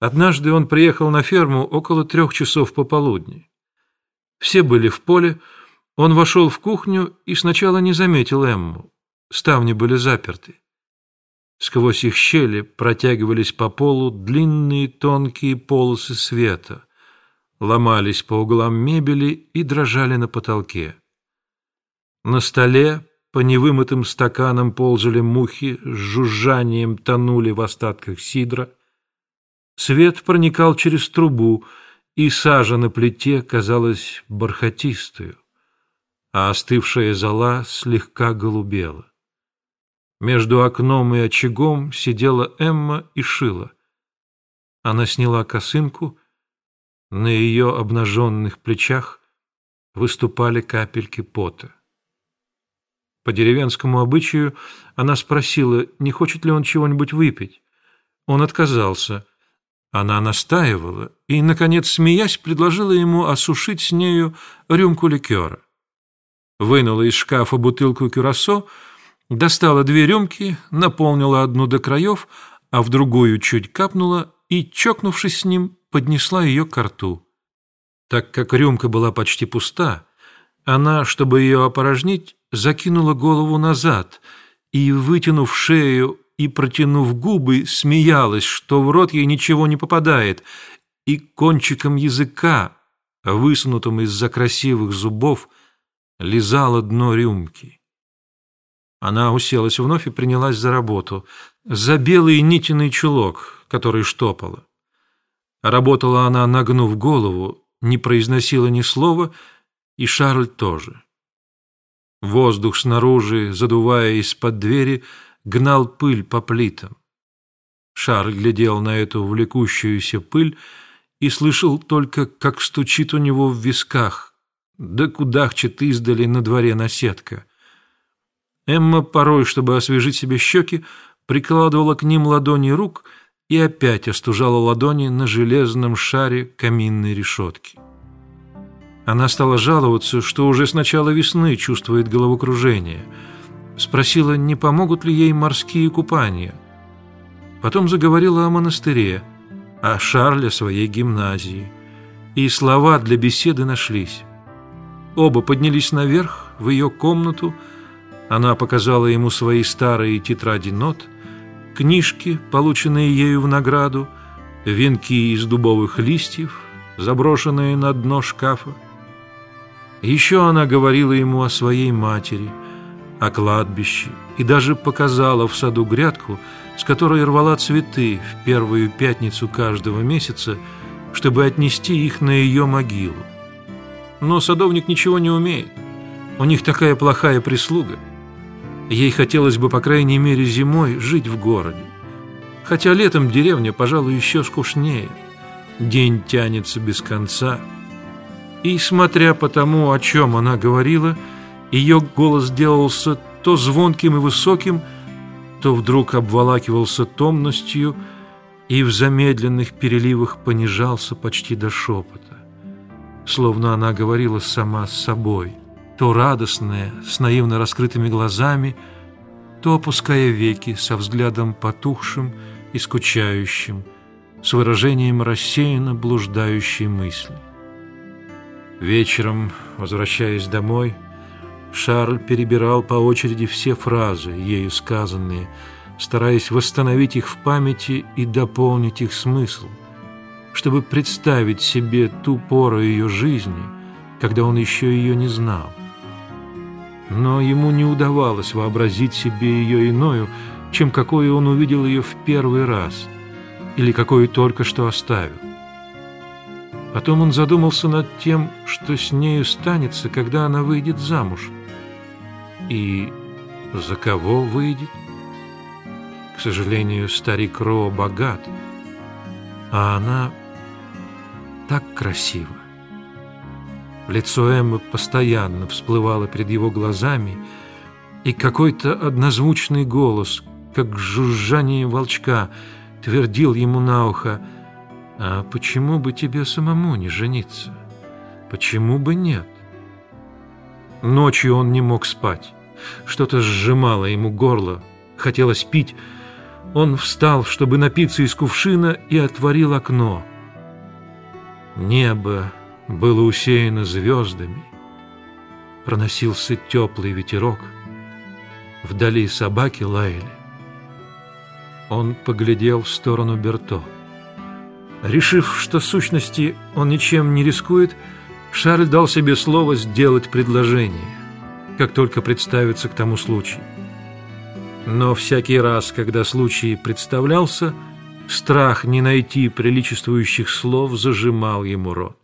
Однажды он приехал на ферму около трех часов пополудни. Все были в поле, он вошел в кухню и сначала не заметил Эмму. Ставни были заперты. Сквозь их щели протягивались по полу длинные тонкие полосы света, ломались по углам мебели и дрожали на потолке. На столе по невымытым стаканам ползали мухи, с жужжанием тонули в остатках сидра. Свет проникал через трубу, и сажа на плите казалась бархатистую, а остывшая зола слегка голубела. Между окном и очагом сидела Эмма и шила. Она сняла косынку, на ее обнаженных плечах выступали капельки пота. По деревенскому обычаю она спросила, не хочет ли он чего-нибудь выпить. Он отказался. Она настаивала и, наконец, смеясь, предложила ему осушить с нею рюмку ликера. Вынула из шкафа бутылку кюрасо, достала две рюмки, наполнила одну до краев, а в другую чуть капнула и, чокнувшись с ним, поднесла ее к рту. Так как рюмка была почти пуста, она, чтобы ее опорожнить, закинула голову назад и, вытянув шею и протянув губы, смеялась, что в рот ей ничего не попадает, и кончиком языка, высунутым из-за красивых зубов, лизала дно рюмки. Она уселась вновь и принялась за работу, за белый нитиный чулок, который штопала. Работала она, нагнув голову, не произносила ни слова, и Шарль тоже. Воздух снаружи, задувая из-под двери, гнал пыль по плитам. Шарль глядел на эту влекущуюся пыль и слышал только, как стучит у него в висках, да кудахчет издали на дворе наседка. Эмма порой, чтобы освежить себе щеки, прикладывала к ним ладони рук и опять остужала ладони на железном шаре каминной решетки. Она стала жаловаться, что уже с начала весны чувствует головокружение. Спросила, не помогут ли ей морские купания. Потом заговорила о монастыре, о Шарле своей гимназии. И слова для беседы нашлись. Оба поднялись наверх, в ее комнату. Она показала ему свои старые тетради нот, книжки, полученные ею в награду, венки из дубовых листьев, заброшенные на дно шкафа. Еще она говорила ему о своей матери, о кладбище и даже показала в саду грядку, с которой рвала цветы в первую пятницу каждого месяца, чтобы отнести их на ее могилу. Но садовник ничего не умеет. У них такая плохая прислуга. Ей хотелось бы, по крайней мере, зимой жить в городе. Хотя летом деревня, пожалуй, еще скучнее. День тянется без конца – и, смотря по тому, о чем она говорила, ее голос делался то звонким и высоким, то вдруг обволакивался томностью и в замедленных переливах понижался почти до шепота, словно она говорила сама с собой, то радостная, с наивно раскрытыми глазами, то опуская веки со взглядом потухшим и скучающим, с выражением рассеянно блуждающей мысли. Вечером, возвращаясь домой, Шарль перебирал по очереди все фразы, ею сказанные, стараясь восстановить их в памяти и дополнить их смысл, чтобы представить себе ту пору ее жизни, когда он еще ее не знал. Но ему не удавалось вообразить себе ее иною, чем какой он увидел ее в первый раз или какой только что оставил. Потом он задумался над тем, что с нею станется, когда она выйдет замуж. И за кого выйдет? К сожалению, старик Ро богат, а она так красива. Лицо Эммы постоянно всплывало перед его глазами, и какой-то однозвучный голос, как жужжание волчка, твердил ему на ухо — а почему бы тебе самому не жениться? Почему бы нет? Ночью он не мог спать. Что-то сжимало ему горло, хотелось пить, Он встал, чтобы напиться из кувшина, и отворил окно. Небо было усеяно звездами. Проносился теплый ветерок. Вдали собаки лаяли. Он поглядел в сторону Берто. Решив, что сущности он ничем не рискует, Шарль дал себе слово сделать предложение, как только представится к тому случай. Но всякий раз, когда случай представлялся, страх не найти приличествующих слов зажимал ему рот.